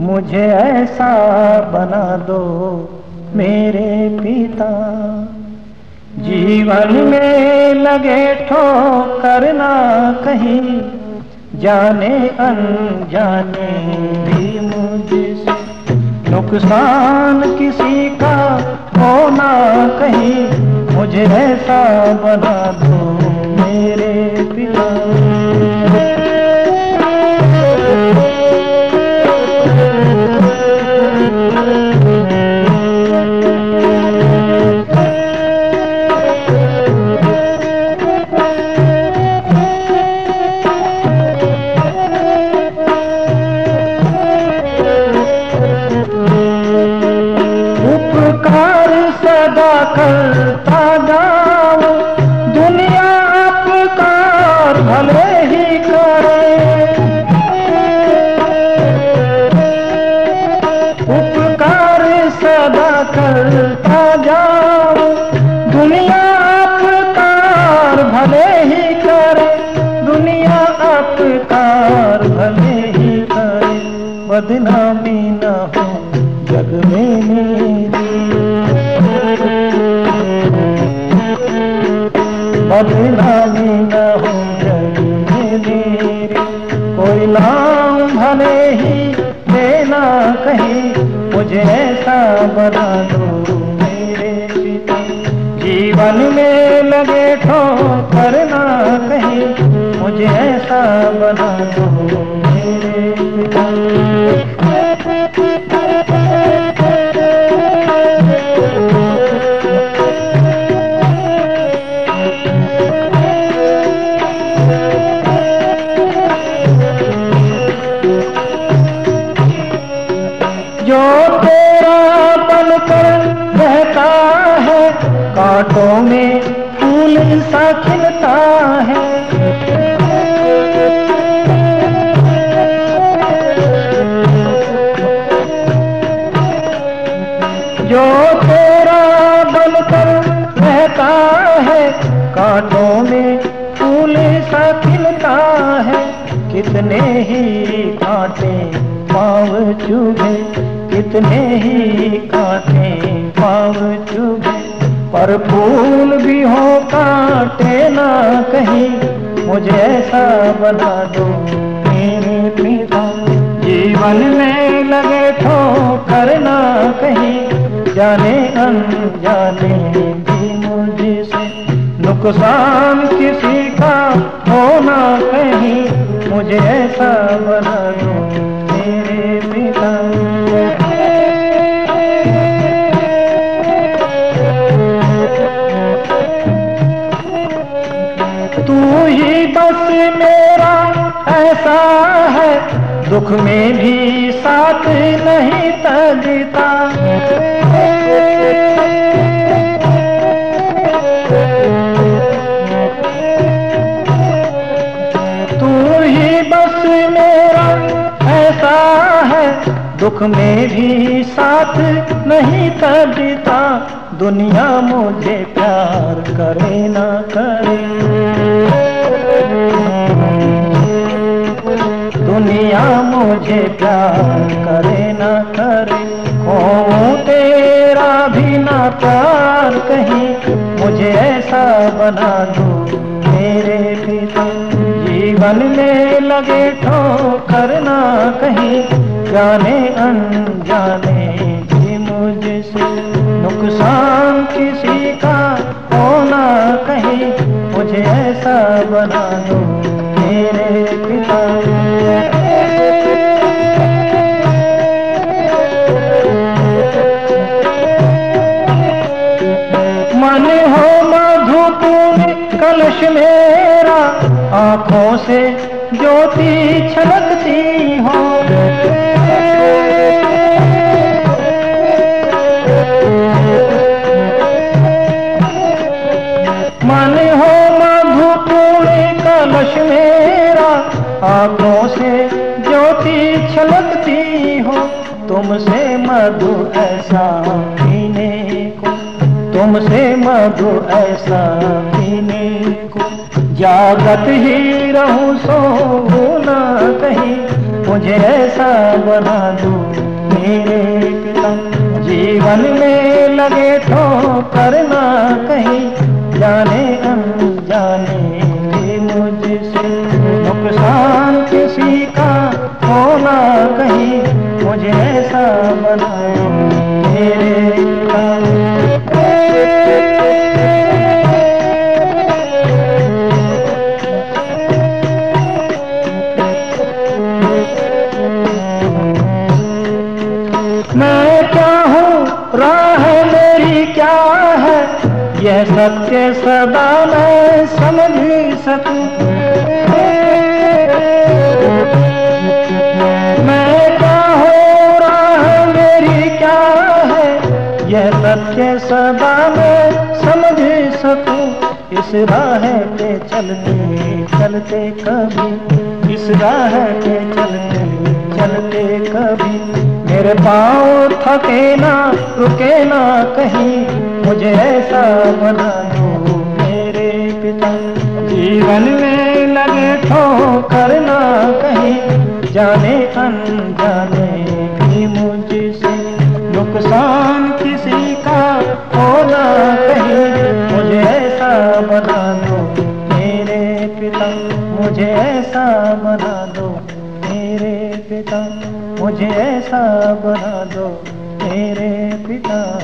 मुझे ऐसा बना दो मेरे पिता। जीवन में लगे ठो करना कहीं, जाने अनजाने भी मुझसे। नुकसान किसी का होना कहीं, मुझे ऐसा बना दो मेरे करता जाओ। दुनिया अपकार भले ही करे। उपकार सदा करता जाओ। दुनिया अपकार भले ही करे। दुनिया अपकार भले ही करे। बदनामी न हो, जग में मेरी बदनामी न हो मेरी कोई नाम भले ही देना कहीं मुझे ऐसा बना दो मेरे जीवन में लगे ठो करना कहीं मुझे ऐसा बना दो मेरे पिता तेरा बनकर रहता है, कांटों में फूल सा खिलता है। जो तेरा बनकर रहता है, कांटों में फूल सा खिलता है। कितने ही कांटे पाव चुभे कितने ही कांटे पाव चुभे, पर फूल भी हो काटे ना कहीं। मुझे ऐसा बना दो मेरे पिता। जीवन में लगे तो करना कहीं। जाने अनजाने भी मुझसे। नुकसान किसी का होना कहीं। मुझे ऐसा बना दो मेरे पिता। दुख में भी साथ नहीं तजता तू ही बस मेरा ऐसा है, दुख में भी साथ नहीं तजता दुनिया मुझे प्यार करे ना करे। मुझे प्यार करे ना करे हो तेरा भी ना प्यार कहीं। मुझे ऐसा बना दो मेरे पिता। जीवन में लगे ठो करना कहीं। जाने अनजाने मुझसे। नुकसान किसी का होना कहीं। मुझे ऐसा बना दो मेरे पिता। मेरा, आँखों से ज्योति छलकती हो। मन हो मधुपूर्ण कलश मेरा, आँखों से ज्योति छलकती हो। तुमसे मधु ऐसा पीने को, तुमसे मधु ऐसा पीने जागत ही रहूँ सो ना कहीं। मुझे ऐसा बना दो मेरे पिता। जीवन में लगे तो करना कहीं। जाने अनजाने भी यह सत्य सदा मैं समझ सकूँ। मैं क्या हूँ राह मेरी क्या है? यह सत्य सदा मैं समझ सकूँ। इस राह पे चलते चलते कभी, इस राह पे चलते चलते कभी। मेरे पाँव थके ना, रुके ना कहीं। मुझे ऐसा बना दो मेरे पिता। जीवन में लगे ठोकर करना कहीं। जाने अनजाने भी मुझसे। नुकसान किसी का होना कहीं। मुझे ऐसा बना दो मेरे पिता। मुझे ऐसा बना दो मेरे पिता। मुझे ऐसा बना दो मेरे पिता।